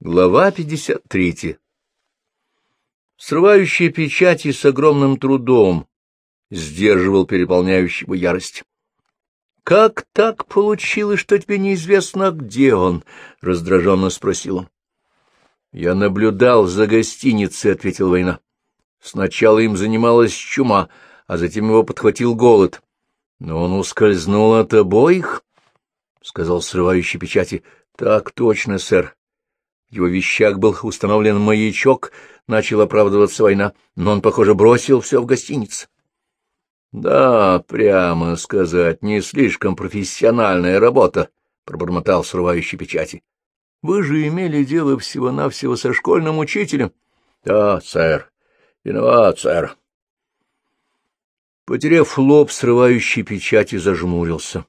Глава 53. Срывающий печати с огромным трудом сдерживал переполняющего ярость. — Как так получилось, что тебе неизвестно, где он? — раздраженно спросил он. — Я наблюдал за гостиницей, — ответил Война. Сначала им занималась чума, а затем его подхватил голод. Но он ускользнул от обоих, — сказал срывающий печати. — Так точно, сэр. В его вещах был установлен маячок, начал оправдываться война, но он, похоже, бросил все в гостинице. — Да, прямо сказать, не слишком профессиональная работа, — пробормотал срывающий печати. — Вы же имели дело всего-навсего со школьным учителем. — Да, сэр. Виноват, сэр. Потеряв лоб, срывающий печати зажмурился.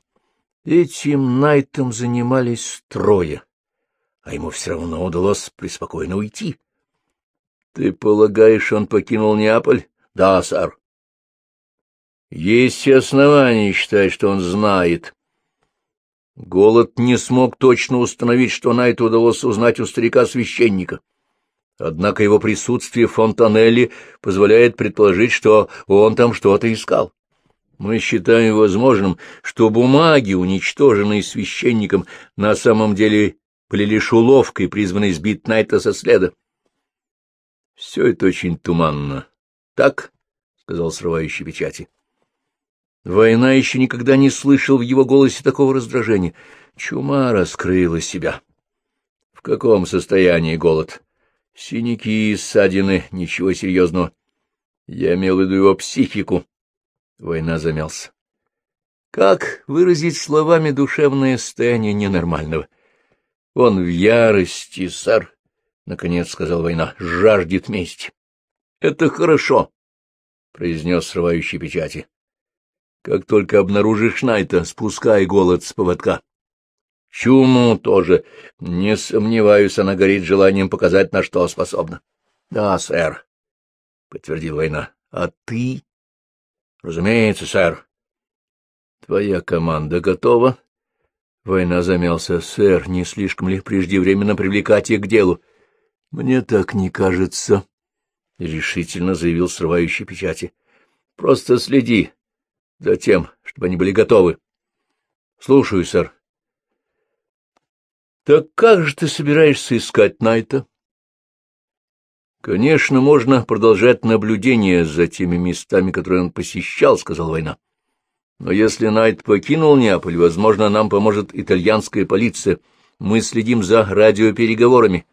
Этим Найтом занимались трое а ему все равно удалось преспокойно уйти. — Ты полагаешь, он покинул Неаполь? — Да, сэр. — Есть основания считать, что он знает. Голод не смог точно установить, что на это удалось узнать у старика-священника. Однако его присутствие в Фонтанелли позволяет предположить, что он там что-то искал. Мы считаем возможным, что бумаги, уничтоженные священником, на самом деле были лишь уловкой, призванной сбить Найта со следа. — Все это очень туманно. — Так? — сказал срывающий печати. Война еще никогда не слышал в его голосе такого раздражения. Чума раскрыла себя. В каком состоянии голод? Синяки ссадины, ничего серьезного. Я имел в виду его психику. Война замялся. Как выразить словами душевное состояние ненормального? — он в ярости, сэр, — наконец сказал война, — жаждет мести. — Это хорошо, — произнес срывающий печати. — Как только обнаружишь Найта, спускай голод с поводка. Чуму тоже. Не сомневаюсь, она горит желанием показать, на что способна. — Да, сэр, — подтвердил война. — А ты? — Разумеется, сэр. — Твоя команда готова? Война замялся. — Сэр, не слишком ли преждевременно привлекать их к делу? — Мне так не кажется, — решительно заявил срывающий печати. — Просто следи за тем, чтобы они были готовы. — Слушаю, сэр. — Так как же ты собираешься искать Найта? — Конечно, можно продолжать наблюдение за теми местами, которые он посещал, — сказал Война. — но если Найт покинул Неаполь, возможно, нам поможет итальянская полиция. Мы следим за радиопереговорами,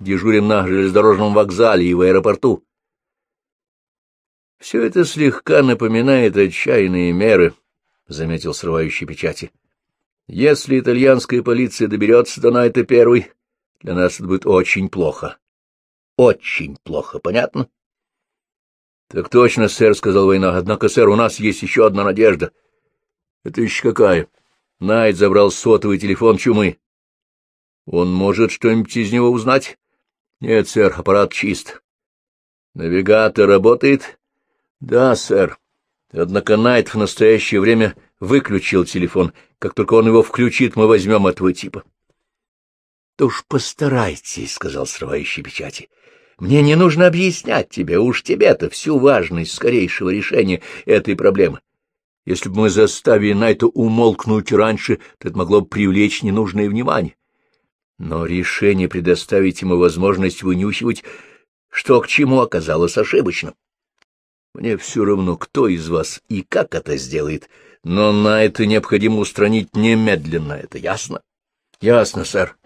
дежурим на железнодорожном вокзале и в аэропорту. Все это слегка напоминает отчаянные меры, — заметил срывающий печати. Если итальянская полиция доберется до Найта первой, для нас это будет очень плохо. Очень плохо, понятно? — Так точно, сэр, — сказал война. — Однако, сэр, у нас есть еще одна надежда —— Это еще какая? Найт забрал сотовый телефон чумы. — Он может что-нибудь из него узнать? — Нет, сэр, аппарат чист. — Навигатор работает? — Да, сэр. Однако Найт в настоящее время выключил телефон. Как только он его включит, мы возьмем этого типа. — То уж постарайтесь, — сказал срывающий печати. — Мне не нужно объяснять тебе, уж тебе-то всю важность скорейшего решения этой проблемы. Если бы мы заставили Найта умолкнуть раньше, то это могло бы привлечь ненужное внимание. Но решение предоставить ему возможность вынюхивать, что к чему, оказалось ошибочным. Мне все равно, кто из вас и как это сделает, но Найта необходимо устранить немедленно, это ясно? — Ясно, сэр.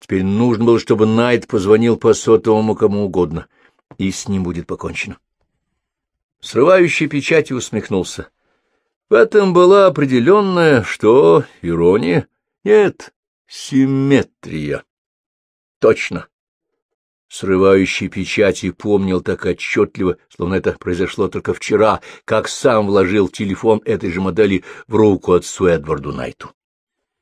Теперь нужно было, чтобы Найт позвонил по сотовому кому угодно, и с ним будет покончено. Срывающий печати усмехнулся. В этом была определенная, что, ирония? Нет, симметрия. Точно. Срывающий печати помнил так отчетливо, словно это произошло только вчера, как сам вложил телефон этой же модели в руку отцу Эдварду Найту.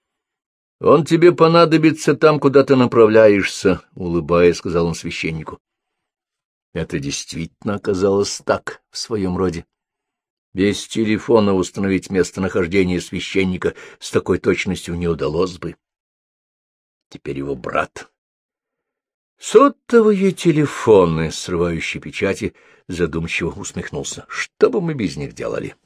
— Он тебе понадобится там, куда ты направляешься, — улыбаясь, сказал он священнику. Это действительно оказалось так в своем роде. Без телефона установить местонахождение священника с такой точностью не удалось бы. Теперь его брат Сотовые телефоны, срывающие печати, задумчиво усмехнулся. Что бы мы без них делали? —